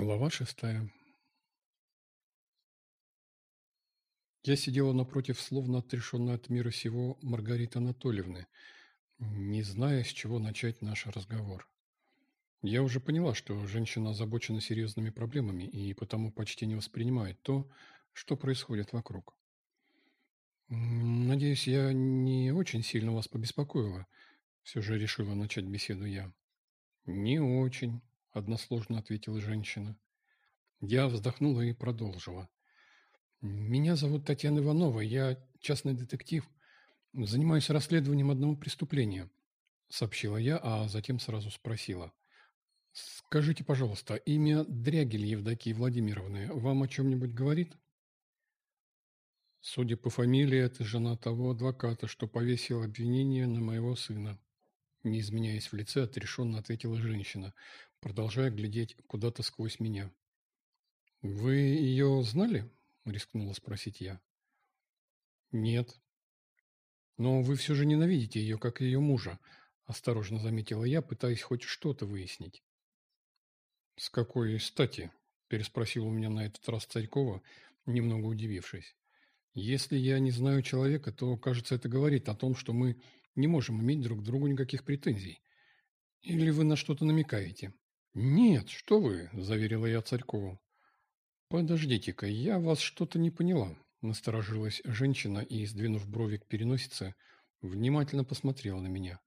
Глава шестая. Я сидела напротив, словно отрешенной от мира сего Маргариты Анатольевны, не зная, с чего начать наш разговор. Я уже поняла, что женщина озабочена серьезными проблемами и потому почти не воспринимает то, что происходит вокруг. «Надеюсь, я не очень сильно вас побеспокоила», – все же решила начать беседу я. «Не очень», – односложно ответила женщина. Я вздохнула и продолжила. «Меня зовут Татьяна Иванова, я частный детектив. Занимаюсь расследованием одного преступления», – сообщила я, а затем сразу спросила. «Скажите, пожалуйста, имя Дрягель Евдокии Владимировны вам о чем-нибудь говорит?» «Судя по фамилии, это жена того адвоката, что повесил обвинение на моего сына», не изменяясь в лице, отрешенно ответила женщина, продолжая глядеть куда-то сквозь меня. «Вы ее знали?» – рискнула спросить я. «Нет». «Но вы все же ненавидите ее, как ее мужа», – осторожно заметила я, пытаясь хоть что-то выяснить. «С какой стати?» – переспросил у меня на этот раз Царькова, немного удивившись. «Если я не знаю человека, то, кажется, это говорит о том, что мы не можем иметь друг к другу никаких претензий. Или вы на что-то намекаете? Нет, что вы, заверила я Царькову. Подождите-ка, я вас что-то не поняла. Насторожилась женщина и, сдвинув брови к переносице, внимательно посмотрела на меня.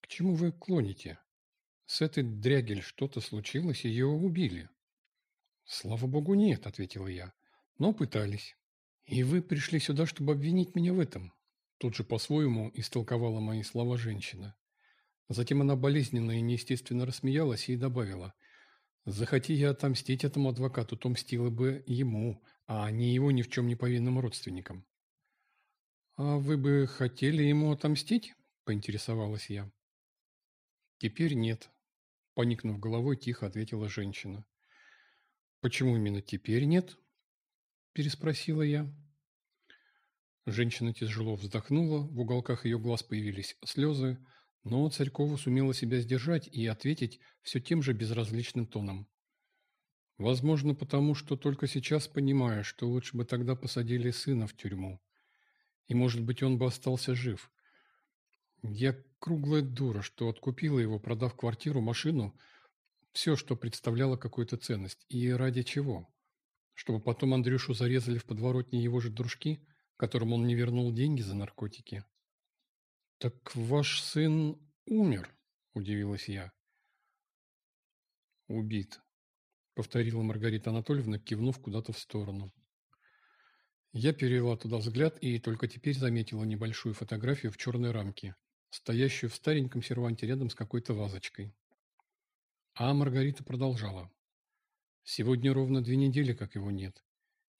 К чему вы клоните? С этой дрягель что-то случилось, ее убили. Слава богу, нет, ответила я. Но пытались. И вы пришли сюда, чтобы обвинить меня в этом. Тут же по-своему истолковала мои слова женщина. Затем она болезненно и неестественно рассмеялась и добавила. «Захоти я отомстить этому адвокату, то мстила бы ему, а не его ни в чем не повинным родственникам». «А вы бы хотели ему отомстить?» – поинтересовалась я. «Теперь нет», – поникнув головой, тихо ответила женщина. «Почему именно теперь нет?» – переспросила я. Женщина тяжело вздохнула, в уголках ее глаз появились слезы, но Царькова сумела себя сдержать и ответить все тем же безразличным тоном. Возможно, потому что только сейчас понимаю, что лучше бы тогда посадили сына в тюрьму. И, может быть, он бы остался жив. Я круглая дура, что откупила его, продав квартиру, машину, все, что представляло какую-то ценность. И ради чего? Чтобы потом Андрюшу зарезали в подворотне его же дружки – которому он не вернул деньги за наркотики. «Так ваш сын умер?» – удивилась я. «Убит», – повторила Маргарита Анатольевна, кивнув куда-то в сторону. Я перевела туда взгляд и только теперь заметила небольшую фотографию в черной рамке, стоящую в стареньком серванте рядом с какой-то вазочкой. А Маргарита продолжала. «Сегодня ровно две недели, как его нет.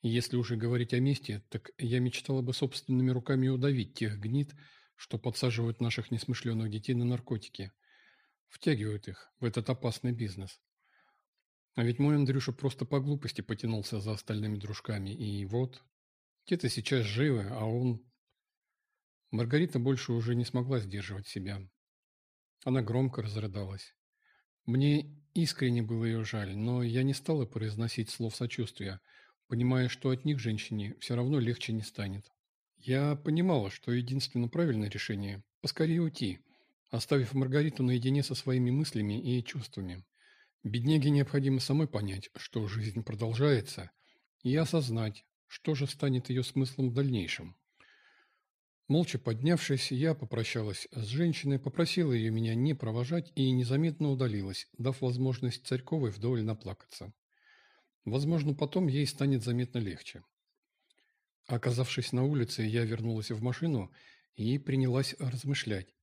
Если уже говорить о мести, так я мечтала бы собственными руками удавить тех гнид, что подсаживают наших несмышленных детей на наркотики. Втягивают их в этот опасный бизнес. А ведь мой Андрюша просто по глупости потянулся за остальными дружками. И вот, те-то сейчас живы, а он... Маргарита больше уже не смогла сдерживать себя. Она громко разрыдалась. Мне искренне было ее жаль, но я не стала произносить слов сочувствия – понимая, что от них женщине все равно легче не станет. Я понимала, что единственно правильное решение – поскорее уйти, оставив Маргариту наедине со своими мыслями и чувствами. Бедняге необходимо самой понять, что жизнь продолжается, и осознать, что же станет ее смыслом в дальнейшем. Молча поднявшись, я попрощалась с женщиной, попросила ее меня не провожать и незаметно удалилась, дав возможность Царьковой вдоволь наплакаться. Возможно, потом ей станет заметно легче. Оказавшись на улице, я вернулась в машину и принялась размышлять.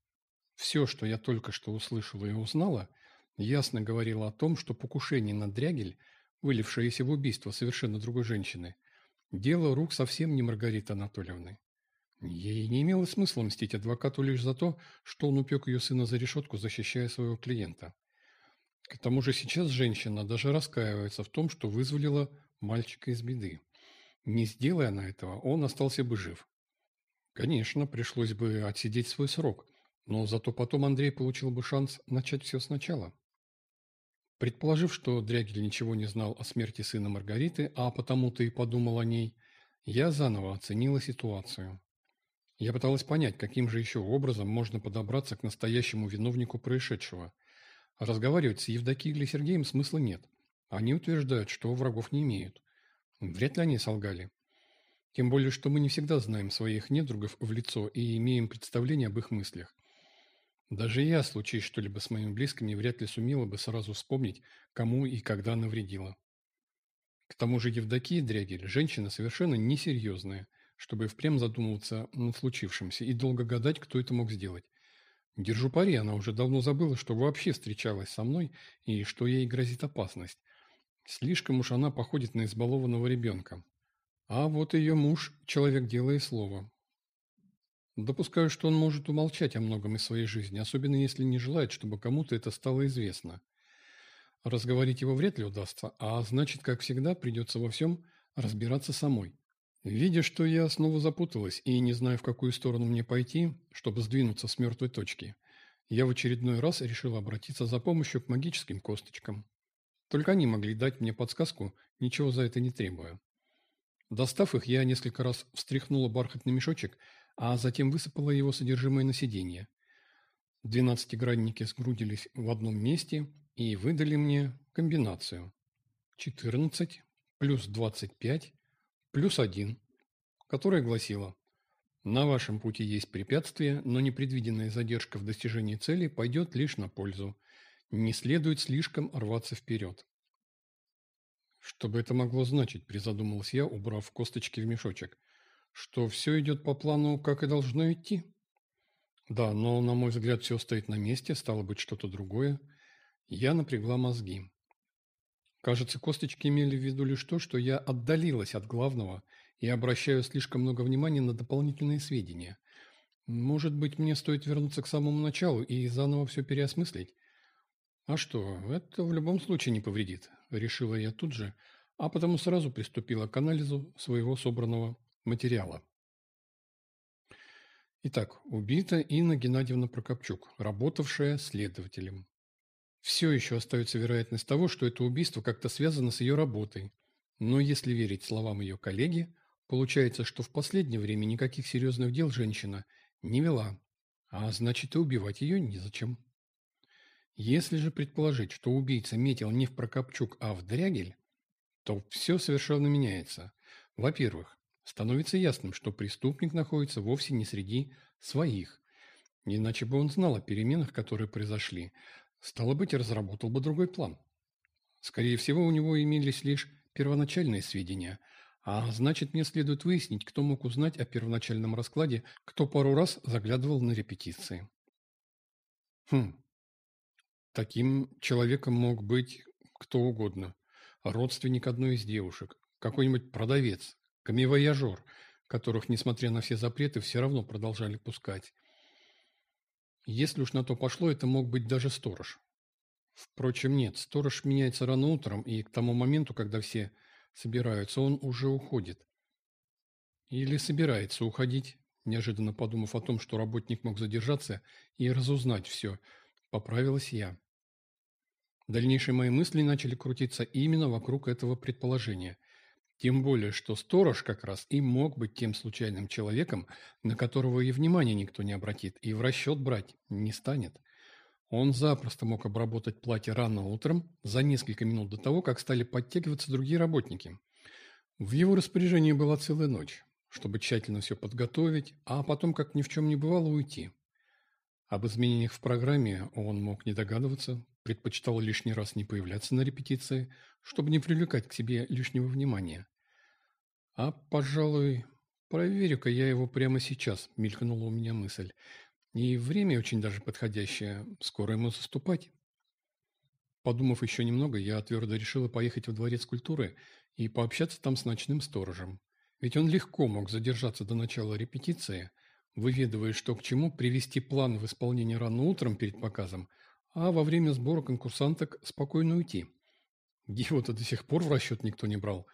Все, что я только что услышала и узнала, ясно говорило о том, что покушение на Дрягель, вылившееся в убийство совершенно другой женщины, дело рук совсем не Маргариты Анатольевны. Ей не имело смысла мстить адвокату лишь за то, что он упек ее сына за решетку, защищая своего клиента. К тому же сейчас женщина даже раскаивается в том, что вызволила мальчика из беды. Не сделая она этого, он остался бы жив. Конечно, пришлось бы отсидеть свой срок, но зато потом Андрей получил бы шанс начать все сначала. Предположив, что Дрягель ничего не знал о смерти сына Маргариты, а потому-то и подумал о ней, я заново оценила ситуацию. Я пыталась понять, каким же еще образом можно подобраться к настоящему виновнику происшедшего. Разговаривать с Евдокией или Сергеем смысла нет. Они утверждают, что врагов не имеют. Вряд ли они солгали. Тем более, что мы не всегда знаем своих недругов в лицо и имеем представление об их мыслях. Даже я, случись что-либо с моими близкими, вряд ли сумела бы сразу вспомнить, кому и когда навредила. К тому же Евдокия Дрягель – женщина совершенно несерьезная, чтобы впрямь задумываться над случившимся и долго гадать, кто это мог сделать. Держу пари, она уже давно забыла, что вообще встречалась со мной и что ей грозит опасность. Слишком уж она походит на избалованного ребенка. А вот ее муж – человек дела и слова, Допускаю, что он может умолчать о многом из своей жизни, особенно если не желает, чтобы кому-то это стало известно. Разговорить его вряд ли удастся, а значит, как всегда, придется во всем разбираться самой. Видя, что я снова запуталась и не знаю, в какую сторону мне пойти, чтобы сдвинуться с мертвой точки, я в очередной раз решил обратиться за помощью к магическим косточкам. Только они могли дать мне подсказку, ничего за это не требуя. Достав их, я несколько раз встряхнула бархатный мешочек – а затем высыпала его содержимое на сиденье. Двенадцатигранники сгрудились в одном месте и выдали мне комбинацию. 14 плюс 25 плюс 1, которая гласила «На вашем пути есть препятствия, но непредвиденная задержка в достижении цели пойдет лишь на пользу. Не следует слишком рваться вперед». Что бы это могло значить, призадумался я, убрав косточки в мешочек что все идет по плану, как и должно идти. Да, но, на мой взгляд, все стоит на месте, стало быть, что-то другое. Я напрягла мозги. Кажется, косточки имели в виду лишь то, что я отдалилась от главного и обращаю слишком много внимания на дополнительные сведения. Может быть, мне стоит вернуться к самому началу и заново все переосмыслить? А что, это в любом случае не повредит, решила я тут же, а потому сразу приступила к анализу своего собранного материала. Итак, убита Инна Геннадьевна Прокопчук, работавшая следователем. Все еще остается вероятность того, что это убийство как-то связано с ее работой. Но если верить словам ее коллеги, получается, что в последнее время никаких серьезных дел женщина не вела, а значит и убивать ее незачем. Если же предположить, что убийца метил не в Прокопчук, а в Дрягель, то все совершенно меняется. Во-первых, становится ясным, что преступник находится вовсе не среди своих. Иначе бы он знал о переменах, которые произошли. Стало быть, разработал бы другой план. Скорее всего, у него имелись лишь первоначальные сведения, а значит, мне следует выяснить, кто мог узнать о первоначальном раскладе, кто пару раз заглядывал на репетиции. Хм. Таким человеком мог быть кто угодно. Родственник одной из девушек, какой-нибудь продавец, камевояжер, которых, несмотря на все запреты, все равно продолжали пускать. Если уж на то пошло, это мог быть даже сторож. Впрочем, нет, сторож меняется рано утром, и к тому моменту, когда все собираются, он уже уходит. Или собирается уходить, неожиданно подумав о том, что работник мог задержаться и разузнать все, поправилась я. Дальнейшие мои мысли начали крутиться именно вокруг этого предположения. Тем более, что сторож как раз и мог быть тем случайным человеком, на которого и внимания никто не обратит, и в расчет брать не станет. Он запросто мог обработать платье рано утром, за несколько минут до того, как стали подтягиваться другие работники. В его распоряжении была целая ночь, чтобы тщательно все подготовить, а потом, как ни в чем не бывало, уйти. Об изменениях в программе он мог не догадываться, предпочитал лишний раз не появляться на репетиции, чтобы не привлекать к себе лишнего внимания. «А, пожалуй, проверю-ка я его прямо сейчас», – мелькнула у меня мысль. «И время очень даже подходящее, скоро ему заступать». Подумав еще немного, я твердо решила поехать в Дворец культуры и пообщаться там с ночным сторожем. Ведь он легко мог задержаться до начала репетиции, выведывая, что к чему, привести план в исполнение рано утром перед показом, а во время сбора конкурсанток спокойно уйти. Его-то до сих пор в расчет никто не брал.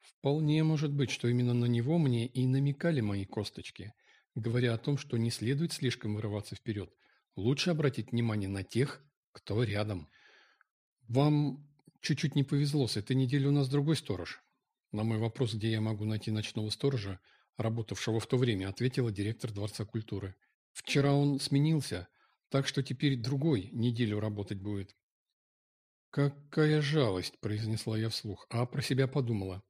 Вполне может быть, что именно на него мне и намекали мои косточки, говоря о том, что не следует слишком вырываться вперед. Лучше обратить внимание на тех, кто рядом. Вам чуть-чуть не повезло, с этой недели у нас другой сторож. На мой вопрос, где я могу найти ночного сторожа, работавшего в то время, ответила директор Дворца культуры. Вчера он сменился, так что теперь другой неделю работать будет. «Какая жалость!» – произнесла я вслух, а про себя подумала.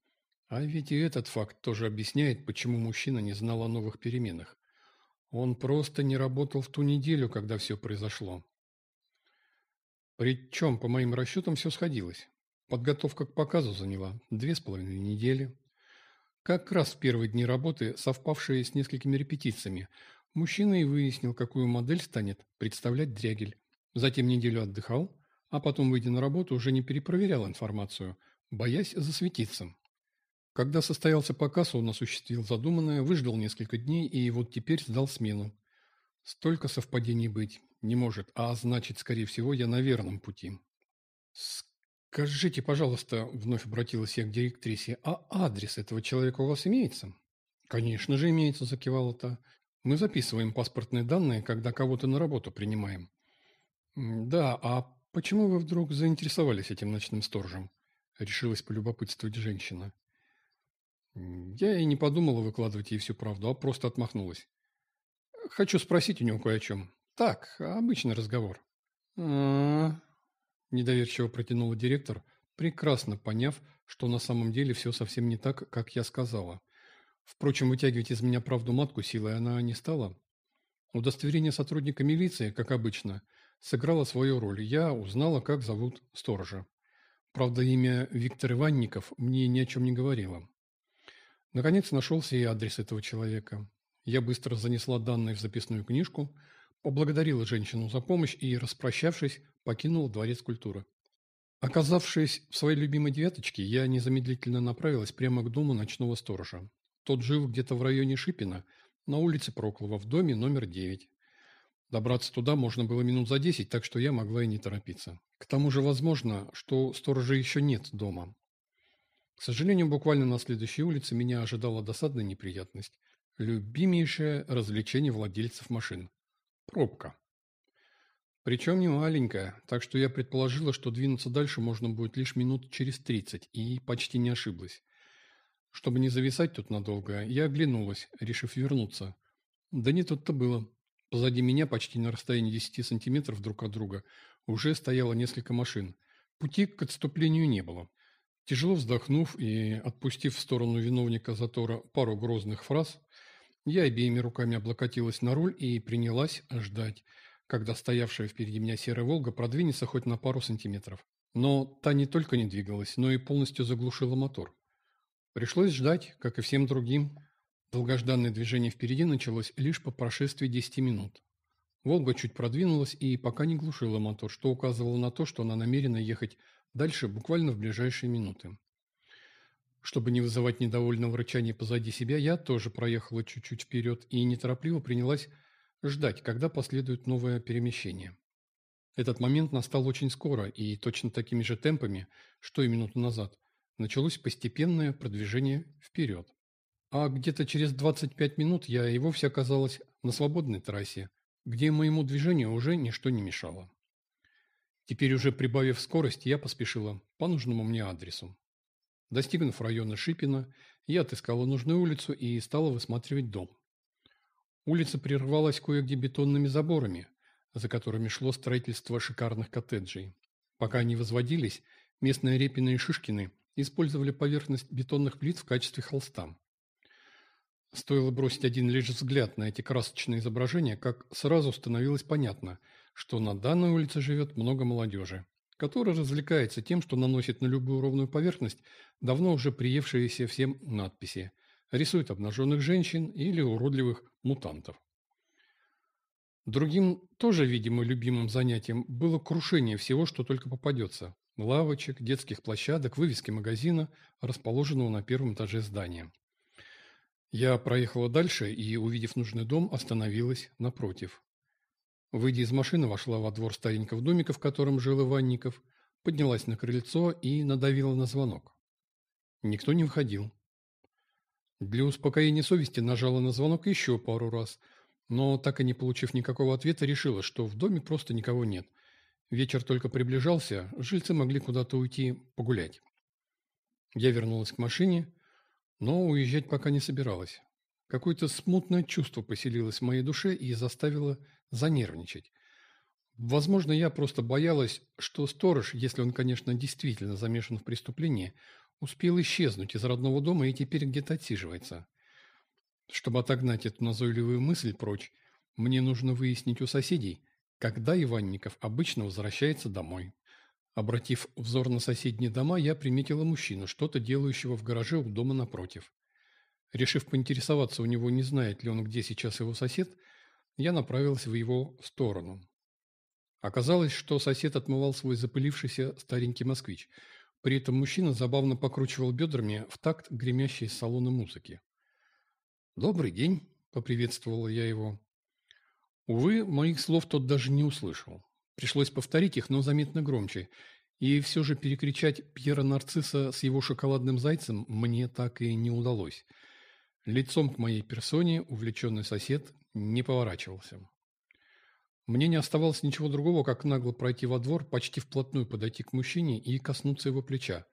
А ведь и этот факт тоже объясняет, почему мужчина не знал о новых переменах. Он просто не работал в ту неделю, когда все произошло. Причем, по моим расчетам, все сходилось. Подготовка к показу заняла две с половиной недели. Как раз в первые дни работы, совпавшие с несколькими репетициями, мужчина и выяснил, какую модель станет представлять Дрягель. Затем неделю отдыхал, а потом, выйдя на работу, уже не перепроверял информацию, боясь засветиться. Когда состоялся показ, он осуществил задуманное, выждал несколько дней и вот теперь сдал смену. Столько совпадений быть не может, а значит, скорее всего, я на верном пути. «Скажите, пожалуйста», — вновь обратилась я к директрисе, «а адрес этого человека у вас имеется?» «Конечно же имеется», — закивала та. «Мы записываем паспортные данные, когда кого-то на работу принимаем». «Да, а почему вы вдруг заинтересовались этим ночным сторожем?» — решилась полюбопытствовать женщина. Я и не подумала выкладывать ей всю правду, а просто отмахнулась. Хочу спросить у него кое о чем. Так, обычный разговор. А недоверчиво протянула директор, прекрасно поняв, что на самом деле все совсем не так, как я сказала. Впрочем, вытягивать из меня правду матку силой она не стала. Удостоверение сотрудника милиции, как обычно, сыграло свою роль. Я узнала, как зовут сторожа. Правда, имя Виктор Иванников мне ни о чем не говорило. Наконец нашелся и адрес этого человека. Я быстро занесла данные в записную книжку, поблагодарила женщину за помощь и, распрощавшись, покинула дворец культуры. Оказавшись в своей любимой девяточке, я незамедлительно направилась прямо к дому ночного сторожа. Тот жил где-то в районе Шипина, на улице Проклова, в доме номер 9. Добраться туда можно было минут за десять, так что я могла и не торопиться. К тому же возможно, что сторожа еще нет дома. К сожалению, буквально на следующей улице меня ожидала досадная неприятность. Любимейшее развлечение владельцев машин. Пробка. Причем не маленькая, так что я предположила, что двинуться дальше можно будет лишь минут через тридцать, и почти не ошиблась. Чтобы не зависать тут надолго, я оглянулась, решив вернуться. Да не тут-то было. Позади меня, почти на расстоянии десяти сантиметров друг от друга, уже стояло несколько машин. Пути к отступлению не было. Тяжело вздохнув и отпустив в сторону виновника затора пару грозных фраз, я обеими руками облокотилась на руль и принялась ждать, когда стоявшая впереди меня серая «Волга» продвинется хоть на пару сантиметров. Но та не только не двигалась, но и полностью заглушила мотор. Пришлось ждать, как и всем другим. Долгожданное движение впереди началось лишь по прошествии 10 минут. «Волга» чуть продвинулась и пока не глушила мотор, что указывало на то, что она намерена ехать Дальше буквально в ближайшие минуты. Чтобы не вызывать недовольного рычания позади себя, я тоже проехала чуть-чуть вперед и неторопливо принялась ждать, когда последует новое перемещение. Этот момент настал очень скоро и точно такими же темпами, что и минуту назад, началось постепенное продвижение вперед. А где-то через 25 минут я и вовсе оказалась на свободной трассе, где моему движению уже ничто не мешало. Теперь уже прибавив скорость, я поспешила по нужному мне адресу. Достигнув района Шипина, я отыскала нужную улицу и стала высматривать дом. Улица прервалась кое-где бетонными заборами, за которыми шло строительство шикарных коттеджей. Пока они возводились, местные Репины и Шишкины использовали поверхность бетонных плит в качестве холста. Стоило бросить один лишь взгляд на эти красочные изображения, как сразу становилось понятно – что на данной улице живет много молодежи, которая развлекается тем, что наносит на любую ровную поверхность давно уже приевшиеся всем надписи, рисует обнаженных женщин или уродливых мутантов. Другим, тоже, видимо, любимым занятием было крушение всего, что только попадется. Лавочек, детских площадок, вывески магазина, расположенного на первом этаже здания. Я проехала дальше и, увидев нужный дом, остановилась напротив. Выйдя из машины, вошла во двор старенького домика, в котором жил Иванников, поднялась на крыльцо и надавила на звонок. Никто не входил. Для успокоения совести нажала на звонок еще пару раз, но, так и не получив никакого ответа, решила, что в доме просто никого нет. Вечер только приближался, жильцы могли куда-то уйти погулять. Я вернулась к машине, но уезжать пока не собиралась. Какое-то смутное чувство поселилось в моей душе и заставило занервничать. Возможно, я просто боялась, что сторож, если он, конечно, действительно замешан в преступлении, успел исчезнуть из родного дома и теперь где-то отсиживается. Чтобы отогнать эту назойливую мысль прочь, мне нужно выяснить у соседей, когда Иванников обычно возвращается домой. Обратив взор на соседние дома, я приметила мужчину, что-то делающего в гараже у дома напротив. Решив поинтересоваться у него, не знает ли он, где сейчас его сосед, я направилась в его сторону. Оказалось, что сосед отмывал свой запылившийся старенький москвич. При этом мужчина забавно покручивал бедрами в такт гремящей из салона музыки. «Добрый день», — поприветствовала я его. Увы, моих слов тот даже не услышал. Пришлось повторить их, но заметно громче. И все же перекричать Пьера Нарцисса с его шоколадным зайцем мне так и не удалось. Лицом к моей персоне увлеченный сосед не поворачивался. Мне не оставалось ничего другого, как нагло пройти во двор, почти вплотную подойти к мужчине и коснуться его плеча.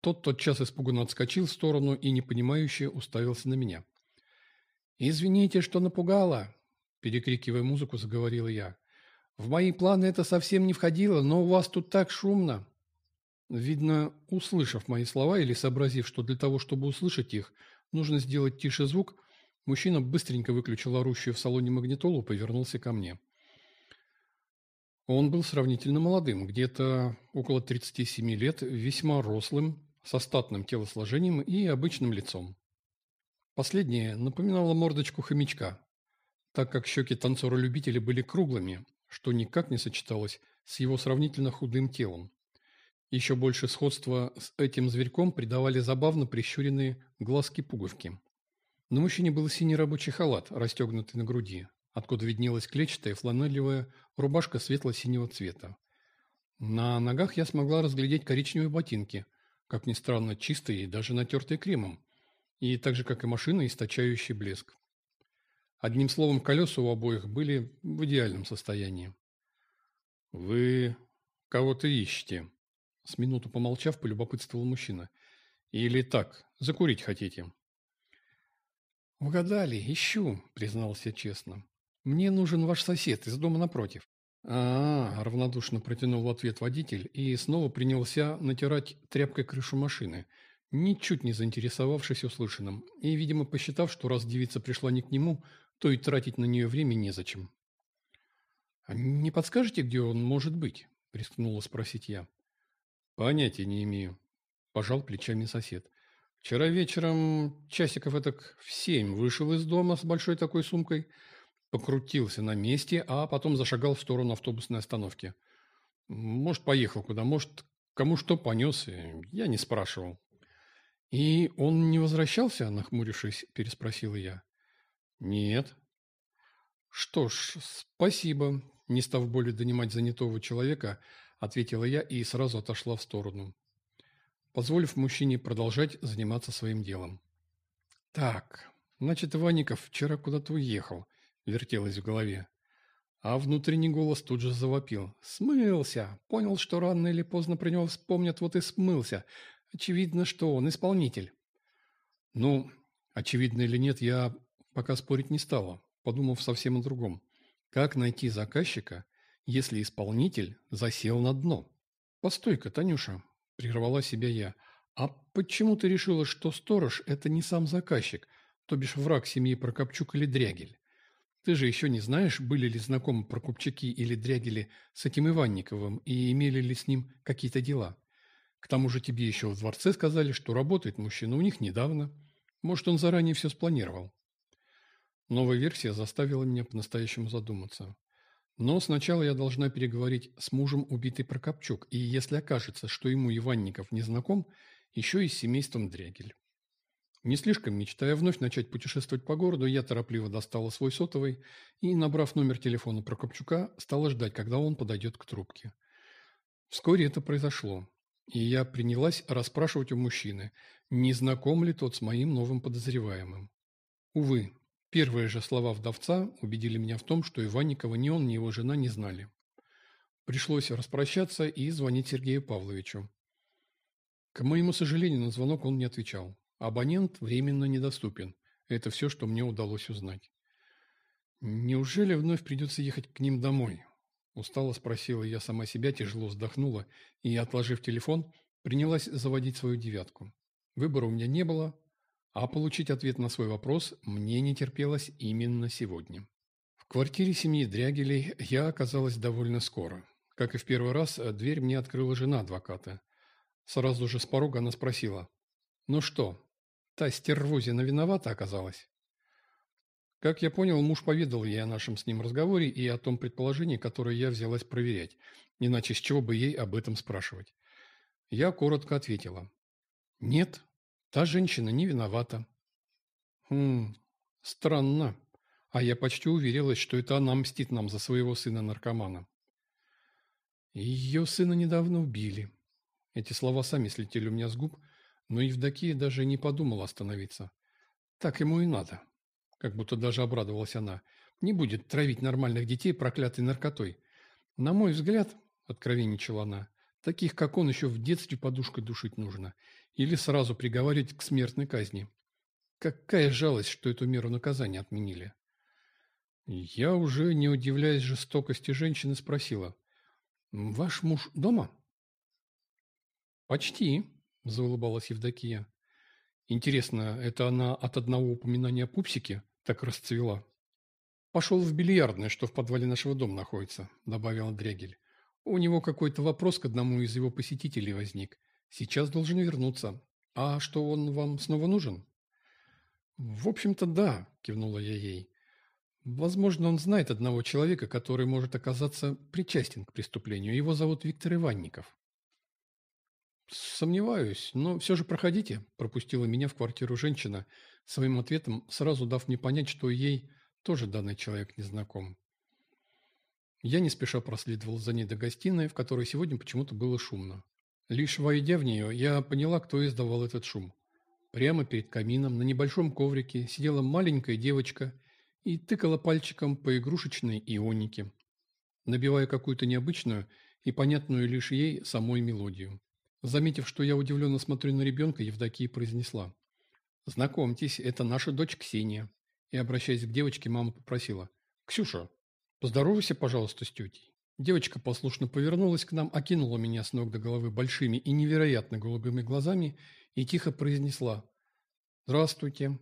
Тот тотчас испуганно отскочил в сторону и, непонимающе, уставился на меня. «Извините, что напугала!» Перекрикивая музыку, заговорила я. «В мои планы это совсем не входило, но у вас тут так шумно!» Видно, услышав мои слова или сообразив, что для того, чтобы услышать их, Нужно сделать тише звук. Мужчина быстренько выключил орущую в салоне магнитолу и повернулся ко мне. Он был сравнительно молодым, где-то около 37 лет, весьма рослым, со статным телосложением и обычным лицом. Последнее напоминало мордочку хомячка, так как щеки танцора-любителя были круглыми, что никак не сочеталось с его сравнительно худым телом. Еще больше сходства с этим зверьком придавали забавно прищуренные глазки-пуговки. На мужчине был синий рабочий халат, расстегнутый на груди, откуда виднелась клетчатая фланелевая рубашка светло-синего цвета. На ногах я смогла разглядеть коричневые ботинки, как ни странно, чистые и даже натертые кремом, и так же, как и машина, источающий блеск. Одним словом, колеса у обоих были в идеальном состоянии. «Вы кого-то ищете?» С минуту помолчав, полюбопытствовал мужчина. «Или так, закурить хотите?» «Угадали, ищу», — признался честно. «Мне нужен ваш сосед из дома напротив». А, -а, а равнодушно протянул в ответ водитель и снова принялся натирать тряпкой крышу машины, ничуть не заинтересовавшись услышанным, и, видимо, посчитав, что раз девица пришла не к нему, то и тратить на нее время незачем. «А не подскажете, где он может быть?» – рискнула спросить я. Понятия не имею. Пожал плечами сосед. Вчера вечером часиков этак в семь вышел из дома с большой такой сумкой, покрутился на месте, а потом зашагал в сторону автобусной остановки. Может, поехал куда, может, кому что понес, я не спрашивал. «И он не возвращался?» – нахмурившись, переспросила я. «Нет». «Что ж, спасибо», – не став более донимать занятого человека – ответила я и сразу отошла в сторону, позволив мужчине продолжать заниматься своим делом. «Так, значит, Иванников вчера куда-то уехал», – вертелось в голове. А внутренний голос тут же завопил. «Смылся! Понял, что рано или поздно про него вспомнят, вот и смылся. Очевидно, что он исполнитель». Ну, очевидно или нет, я пока спорить не стала, подумав совсем о другом. Как найти заказчика, если исполнитель засел на дно. «Постой-ка, Танюша», – прервала себя я, – «а почему ты решила, что сторож – это не сам заказчик, то бишь враг семьи Прокопчук или Дрягель? Ты же еще не знаешь, были ли знакомы Прокопчуки или Дрягели с этим Иванниковым и имели ли с ним какие-то дела? К тому же тебе еще в дворце сказали, что работает мужчина у них недавно. Может, он заранее все спланировал?» Новая версия заставила меня по-настоящему задуматься. Но сначала я должна переговорить с мужем убитой Прокопчук, и если окажется, что ему Иванников не знаком, еще и с семейством Дрягель. Не слишком мечтая вновь начать путешествовать по городу, я торопливо достала свой сотовый и, набрав номер телефона Прокопчука, стала ждать, когда он подойдет к трубке. Вскоре это произошло, и я принялась расспрашивать у мужчины, не знаком ли тот с моим новым подозреваемым. Увы, Первые же слова вдовца убедили меня в том, что Иванникова ни он, ни его жена не знали. Пришлось распрощаться и звонить Сергею Павловичу. К моему сожалению, на звонок он не отвечал. Абонент временно недоступен. Это все, что мне удалось узнать. Неужели вновь придется ехать к ним домой? Устало спросила я сама себя, тяжело вздохнула и, отложив телефон, принялась заводить свою девятку. Выбора у меня не было, а получить ответ на свой вопрос мне не терпелось именно сегодня. В квартире семьи Дрягелей я оказалась довольно скоро. Как и в первый раз, дверь мне открыла жена адвоката. Сразу же с порога она спросила. «Ну что, та стервозина виновата оказалась?» Как я понял, муж поведал ей о нашем с ним разговоре и о том предположении, которое я взялась проверять. Иначе с чего бы ей об этом спрашивать? Я коротко ответила. «Нет, та женщина не виновата». «Хм, странно. А я почти уверилась, что это она мстит нам за своего сына-наркомана». «Ее сына недавно убили». Эти слова сами слетели у меня с губ, но Евдокия даже не подумала остановиться. «Так ему и надо». Как будто даже обрадовалась она. Не будет травить нормальных детей проклятой наркотой. На мой взгляд, откровенничала она, таких, как он, еще в детстве подушкой душить нужно. Или сразу приговаривать к смертной казни. Какая жалость, что эту меру наказания отменили. Я уже, не удивляясь жестокости женщины, спросила. «Ваш муж дома?» «Почти», – заулыбалась Евдокия. «Интересно, это она от одного упоминания о пупсике так расцвела. «Пошел в бильярдное, что в подвале нашего дома находится», – добавил Дрягель. «У него какой-то вопрос к одному из его посетителей возник. Сейчас должен вернуться. А что, он вам снова нужен?» «В общем-то, да», – кивнула я ей. «Возможно, он знает одного человека, который может оказаться причастен к преступлению. Его зовут Виктор Иванников». «Сомневаюсь, но все же проходите», – пропустила меня в квартиру женщина – своим ответом сразу дав мне понять, что ей тоже данный человек не знаком. Я не спеша проследовал за ней до гостиной, в которой сегодня почему-то было шумно. Лишь войдя в нее, я поняла, кто издавал этот шум. Прямо перед камином на небольшом коврике сидела маленькая девочка и тыкала пальчиком по игрушечной ионике, набивая какую-то необычную и понятную лишь ей самой мелодию. Заметив, что я удивленно смотрю на ребенка, Евдокия произнесла. «Знакомьтесь, это наша дочь Ксения». И, обращаясь к девочке, мама попросила. «Ксюша, поздоровайся, пожалуйста, с тетей». Девочка послушно повернулась к нам, окинула меня с ног до головы большими и невероятно голубыми глазами и тихо произнесла «Здравствуйте».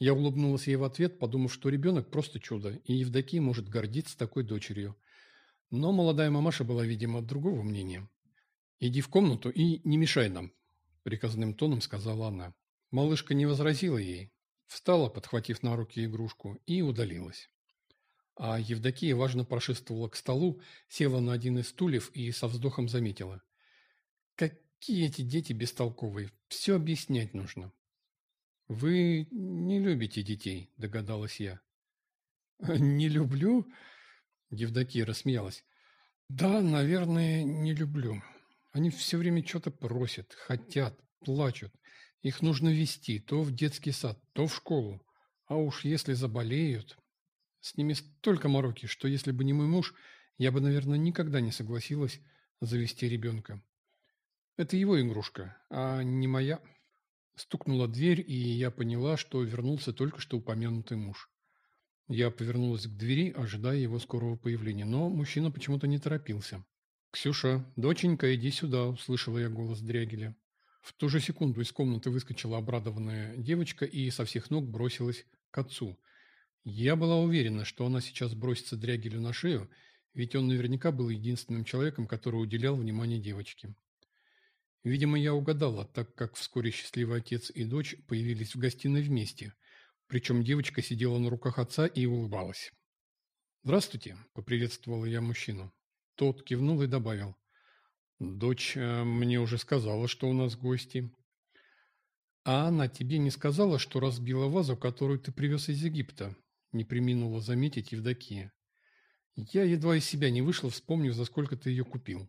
Я улыбнулась ей в ответ, подумав, что ребенок просто чудо, и Евдокия может гордиться такой дочерью. Но молодая мамаша была, видимо, другого мнения. «Иди в комнату и не мешай нам», – приказным тоном сказала она. Малышка не возразила ей, встала, подхватив на руки игрушку, и удалилась. А Евдокия важно прошествовала к столу, села на один из стульев и со вздохом заметила. «Какие эти дети бестолковые! Все объяснять нужно!» «Вы не любите детей», – догадалась я. «Не люблю?» – Евдокия рассмеялась. «Да, наверное, не люблю. Они все время что-то просят, хотят, плачут. Их нужно вести то в детский сад, то в школу. А уж если заболеют... С ними столько мороки, что если бы не мой муж, я бы, наверное, никогда не согласилась завести ребенка. Это его игрушка, а не моя. Стукнула дверь, и я поняла, что вернулся только что упомянутый муж. Я повернулась к двери, ожидая его скорого появления, но мужчина почему-то не торопился. «Ксюша, доченька, иди сюда», – услышала я голос Дрягеля. В ту же секунду из комнаты выскочила обрадованная девочка и со всех ног бросилась к отцу. Я была уверена, что она сейчас бросится Дрягелю на шею, ведь он наверняка был единственным человеком, который уделял внимание девочке. Видимо, я угадала, так как вскоре счастливый отец и дочь появились в гостиной вместе, причем девочка сидела на руках отца и улыбалась. «Здравствуйте», — поприветствовала я мужчину. Тот кивнул и добавил. Дочь э, мне уже сказала, что у нас гости. А она тебе не сказала, что разбила вазу, которую ты привез из Египта? Не приминула заметить Евдокия. Я едва из себя не вышла, вспомнив, за сколько ты ее купил.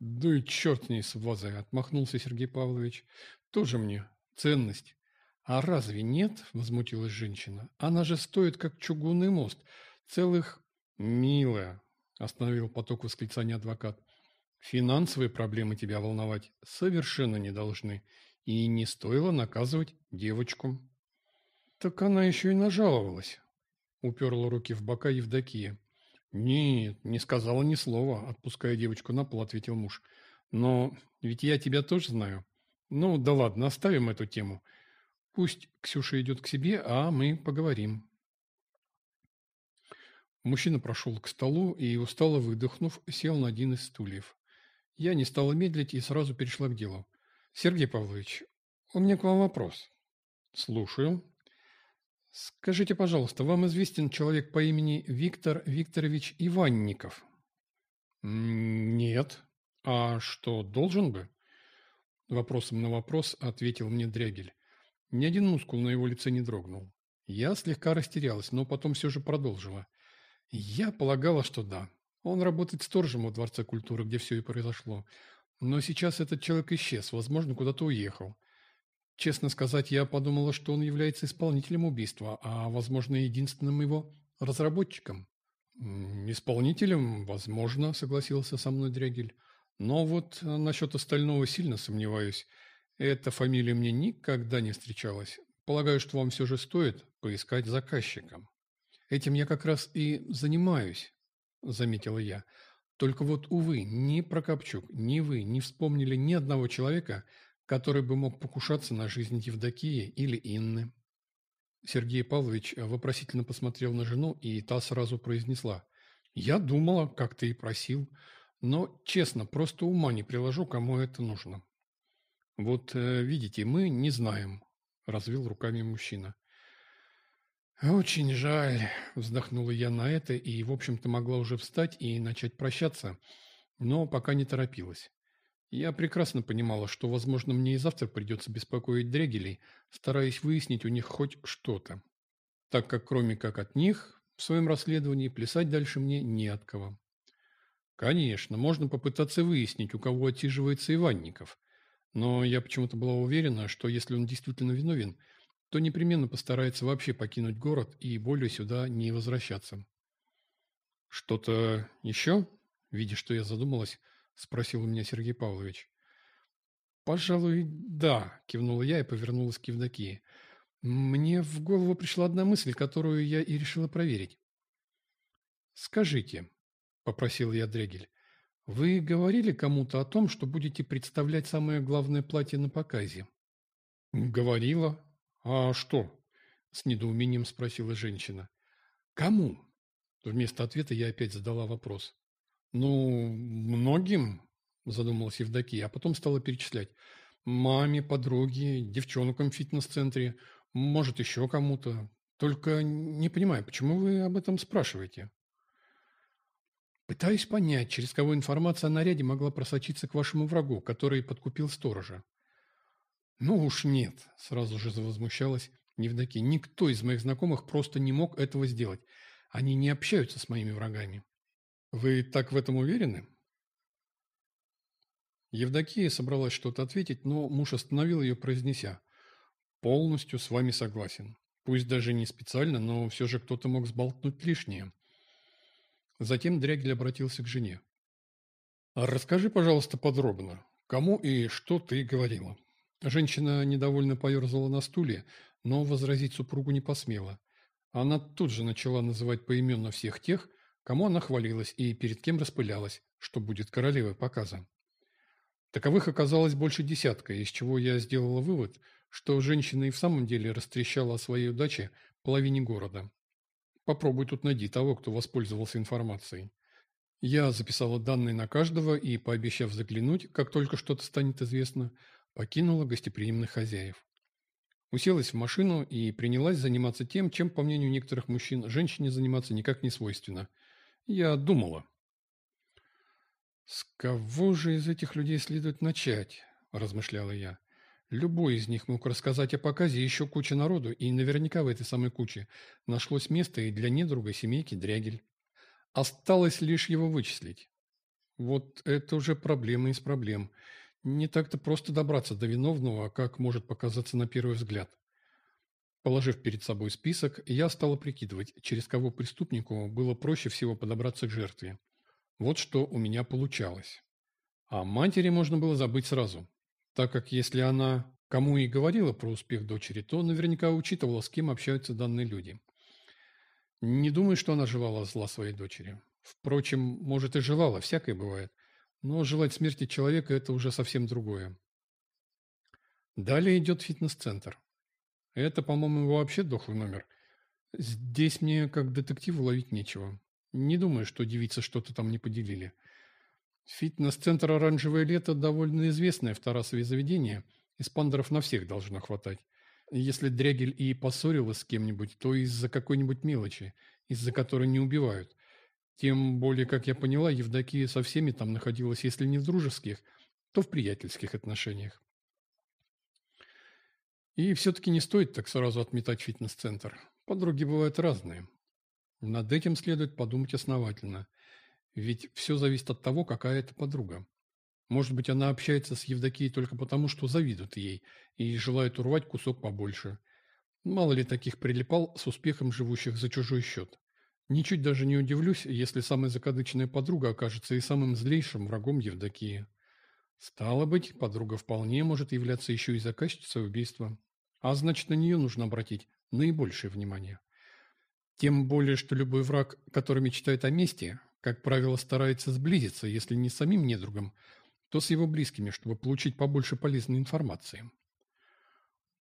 Да и черт с с вазой, отмахнулся Сергей Павлович. Тоже мне ценность. А разве нет? Возмутилась женщина. Она же стоит, как чугунный мост. Целых... Милая, Остановил поток восклицания адвокат. Финансовые проблемы тебя волновать совершенно не должны. И не стоило наказывать девочку. Так она еще и нажаловалась. Уперла руки в бока Евдокия. «Нет, не сказала ни слова», — отпуская девочку на пол, ответил муж. «Но ведь я тебя тоже знаю. Ну, да ладно, оставим эту тему. Пусть Ксюша идет к себе, а мы поговорим». Мужчина прошел к столу и, устало выдохнув, сел на один из стульев. Я не стала медлить и сразу перешла к делу. «Сергей Павлович, у меня к вам вопрос». «Слушаю». «Скажите, пожалуйста, вам известен человек по имени Виктор Викторович Иванников?» «Нет. А что, должен бы?» Вопросом на вопрос ответил мне Дрягель. Ни один мускул на его лице не дрогнул. Я слегка растерялась, но потом все же продолжила. Я полагала, что да. Он работает сторожем в Дворце культуры, где все и произошло. Но сейчас этот человек исчез, возможно, куда-то уехал. Честно сказать, я подумала, что он является исполнителем убийства, а, возможно, единственным его разработчиком. «Исполнителем, возможно», — согласился со мной Дрягель. «Но вот насчет остального сильно сомневаюсь. Эта фамилия мне никогда не встречалась. Полагаю, что вам все же стоит поискать заказчика». «Этим я как раз и занимаюсь», — заметила я. «Только вот, увы, ни Прокопчук, ни вы не вспомнили ни одного человека, который бы мог покушаться на жизнь Евдокии или Инны. Сергей Павлович вопросительно посмотрел на жену, и та сразу произнесла. «Я думала, как ты и просил, но, честно, просто ума не приложу, кому это нужно». «Вот, э, видите, мы не знаем», – развел руками мужчина. «Очень жаль», – вздохнула я на это и, в общем-то, могла уже встать и начать прощаться, но пока не торопилась. Я прекрасно понимала, что, возможно, мне и завтра придется беспокоить Дрегелей, стараясь выяснить у них хоть что-то. Так как кроме как от них, в своем расследовании плясать дальше мне не от кого. Конечно, можно попытаться выяснить, у кого отсиживается Иванников. Но я почему-то была уверена, что если он действительно виновен, то непременно постарается вообще покинуть город и более сюда не возвращаться. «Что-то еще?» Видя, что я задумалась, – спросил у меня Сергей Павлович. «Пожалуй, да», – кивнула я и повернулась к Евдокии. «Мне в голову пришла одна мысль, которую я и решила проверить». «Скажите», – попросил я Дрегель, – «вы говорили кому-то о том, что будете представлять самое главное платье на показе?» «Говорила. А что?» – с недоумением спросила женщина. «Кому?» Вместо ответа я опять задала вопрос. «Ну, многим», – задумалась Евдокия, а потом стала перечислять. «Маме, подруге, девчонкам в фитнес-центре, может, еще кому-то. Только не понимаю, почему вы об этом спрашиваете?» «Пытаюсь понять, через кого информация о наряде могла просочиться к вашему врагу, который подкупил сторожа». «Ну уж нет», – сразу же завозмущалась Евдокия. «Никто из моих знакомых просто не мог этого сделать. Они не общаются с моими врагами». Вы так в этом уверены? Евдокия собралась что-то ответить, но муж остановил ее, произнеся. «Полностью с вами согласен. Пусть даже не специально, но все же кто-то мог сболтнуть лишнее». Затем Дрягель обратился к жене. «А «Расскажи, пожалуйста, подробно, кому и что ты говорила?» Женщина недовольно поерзала на стуле, но возразить супругу не посмела. Она тут же начала называть поименно всех тех, кому она хвалилась и перед кем распылялась, что будет королевой показа. Таковых оказалось больше десятка, из чего я сделала вывод, что женщина и в самом деле растрещала о своей удаче половине города. Попробуй тут найди того, кто воспользовался информацией. Я записала данные на каждого и, пообещав заглянуть, как только что-то станет известно, покинула гостеприимных хозяев. Уселась в машину и принялась заниматься тем, чем, по мнению некоторых мужчин, женщине заниматься никак не свойственно – я думала. «С кого же из этих людей следует начать?» – размышляла я. Любой из них мог рассказать о показе еще куча народу, и наверняка в этой самой куче нашлось место и для недруга семейки Дрягель. Осталось лишь его вычислить. Вот это уже проблема из проблем. Не так-то просто добраться до виновного, как может показаться на первый взгляд. Положив перед собой список, я стала прикидывать, через кого преступнику было проще всего подобраться к жертве. Вот что у меня получалось. А матери можно было забыть сразу, так как если она кому и говорила про успех дочери, то наверняка учитывала, с кем общаются данные люди. Не думаю, что она желала зла своей дочери. Впрочем, может и желала, всякое бывает. Но желать смерти человека – это уже совсем другое. Далее идет фитнес-центр. Это, по-моему, вообще дохлый номер. Здесь мне, как детективу, ловить нечего. Не думаю, что девицы что-то там не поделили. Фитнес-центр «Оранжевое лето» довольно известное в Тарасове заведение. Испандеров на всех должно хватать. Если Дрягель и поссорилась с кем-нибудь, то из-за какой-нибудь мелочи, из-за которой не убивают. Тем более, как я поняла, Евдокия со всеми там находилась, если не в дружеских, то в приятельских отношениях. И все-таки не стоит так сразу отметать фитнес-центр. Подруги бывают разные. Над этим следует подумать основательно. Ведь все зависит от того, какая это подруга. Может быть, она общается с Евдокией только потому, что завидует ей и желает урвать кусок побольше. Мало ли таких прилипал с успехом живущих за чужой счет. Ничуть даже не удивлюсь, если самая закадычная подруга окажется и самым злейшим врагом Евдокии. Стало быть, подруга вполне может являться еще и заказчицей убийства. А значит, на нее нужно обратить наибольшее внимание. Тем более, что любой враг, который мечтает о мести, как правило, старается сблизиться, если не с самим недругом, то с его близкими, чтобы получить побольше полезной информации.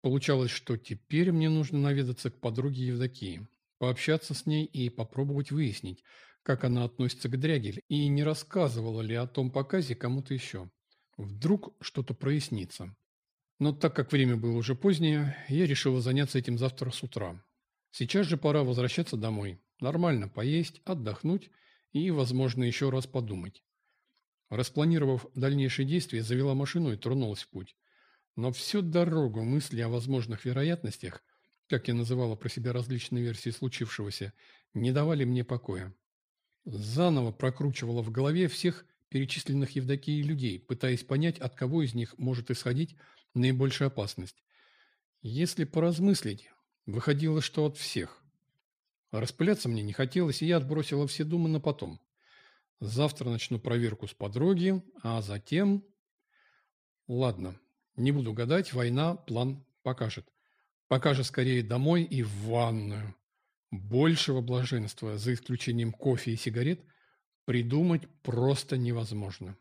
Получалось, что теперь мне нужно наведаться к подруге Евдокии, пообщаться с ней и попробовать выяснить, как она относится к Дрягель и не рассказывала ли о том показе кому-то еще. Вдруг что-то прояснится. Но так как время было уже позднее, я решила заняться этим завтра с утра. Сейчас же пора возвращаться домой. Нормально поесть, отдохнуть и, возможно, еще раз подумать. Распланировав дальнейшие действия, завела машину и тронулась в путь. Но всю дорогу мысли о возможных вероятностях, как я называла про себя различные версии случившегося, не давали мне покоя. Заново прокручивала в голове всех перечисленных Евдокией людей, пытаясь понять, от кого из них может исходить наибольшая опасность. Если поразмыслить, выходило, что от всех. Распыляться мне не хотелось, и я отбросила все думы на потом. Завтра начну проверку с подруги, а затем... Ладно, не буду гадать, война план покажет. Пока же скорее домой и в ванную. Большего блаженства, за исключением кофе и сигарет, придумать просто невозможно.